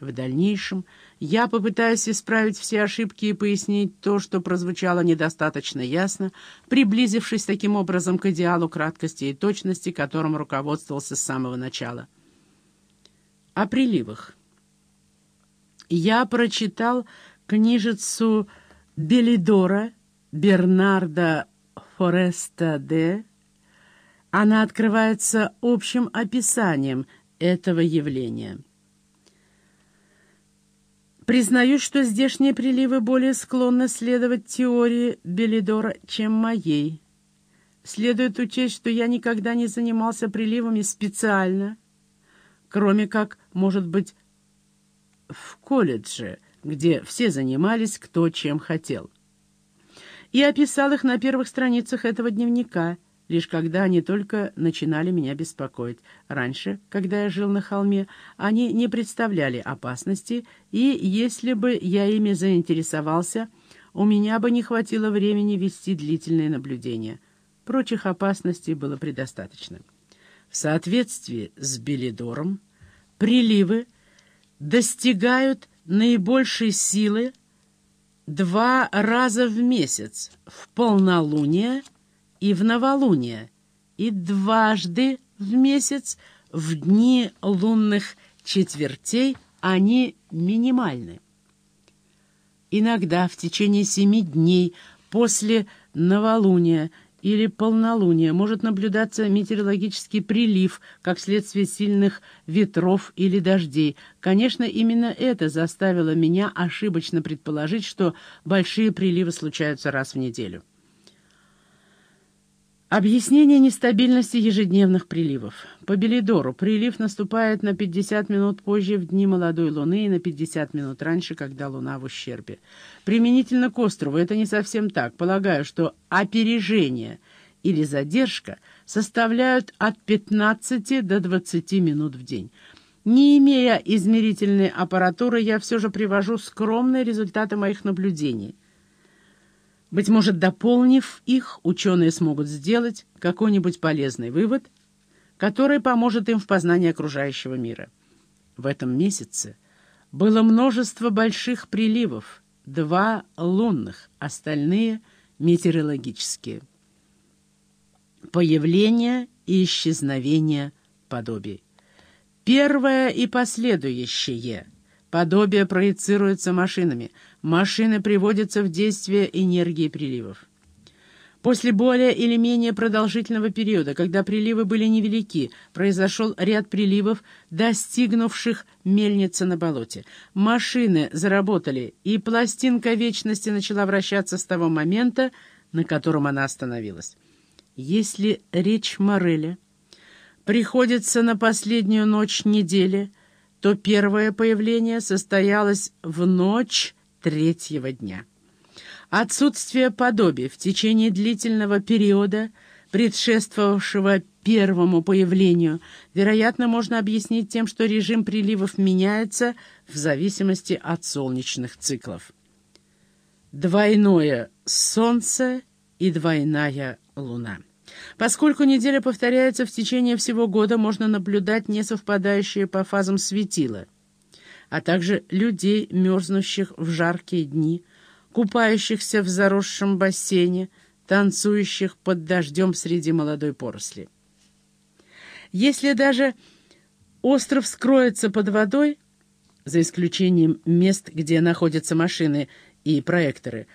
В дальнейшем я попытаюсь исправить все ошибки и пояснить то, что прозвучало недостаточно ясно, приблизившись таким образом к идеалу краткости и точности, которым руководствовался с самого начала. О приливах. Я прочитал книжицу Белидора Бернарда Фореста Д. Она открывается общим описанием этого явления. Признаюсь, что здешние приливы более склонны следовать теории Белидора, чем моей. Следует учесть, что я никогда не занимался приливами специально, кроме как, может быть, в колледже, где все занимались кто чем хотел. И описал их на первых страницах этого дневника — лишь когда они только начинали меня беспокоить. Раньше, когда я жил на холме, они не представляли опасности, и если бы я ими заинтересовался, у меня бы не хватило времени вести длительные наблюдения. Прочих опасностей было предостаточно. В соответствии с Белидором, приливы достигают наибольшей силы два раза в месяц, в полнолуние – и в новолуние, и дважды в месяц в дни лунных четвертей они минимальны. Иногда в течение семи дней после новолуния или полнолуния может наблюдаться метеорологический прилив, как следствие сильных ветров или дождей. Конечно, именно это заставило меня ошибочно предположить, что большие приливы случаются раз в неделю. Объяснение нестабильности ежедневных приливов. По Белидору прилив наступает на 50 минут позже в дни молодой луны и на 50 минут раньше, когда луна в ущербе. Применительно к острову это не совсем так. Полагаю, что опережение или задержка составляют от 15 до 20 минут в день. Не имея измерительной аппаратуры, я все же привожу скромные результаты моих наблюдений – быть может, дополнив их, ученые смогут сделать какой-нибудь полезный вывод, который поможет им в познании окружающего мира. В этом месяце было множество больших приливов, два лунных, остальные — метеорологические. Появление и исчезновение подобий. Первое и последующее — Подобие проецируется машинами. Машины приводятся в действие энергии приливов. После более или менее продолжительного периода, когда приливы были невелики, произошел ряд приливов, достигнувших мельницы на болоте. Машины заработали, и пластинка вечности начала вращаться с того момента, на котором она остановилась. Если речь Мореля приходится на последнюю ночь недели, то первое появление состоялось в ночь третьего дня. Отсутствие подобия в течение длительного периода, предшествовавшего первому появлению, вероятно, можно объяснить тем, что режим приливов меняется в зависимости от солнечных циклов. Двойное солнце и двойная луна. Поскольку неделя повторяется в течение всего года, можно наблюдать несовпадающие по фазам светила, а также людей, мерзнущих в жаркие дни, купающихся в заросшем бассейне, танцующих под дождем среди молодой поросли. Если даже остров скроется под водой, за исключением мест, где находятся машины и проекторы,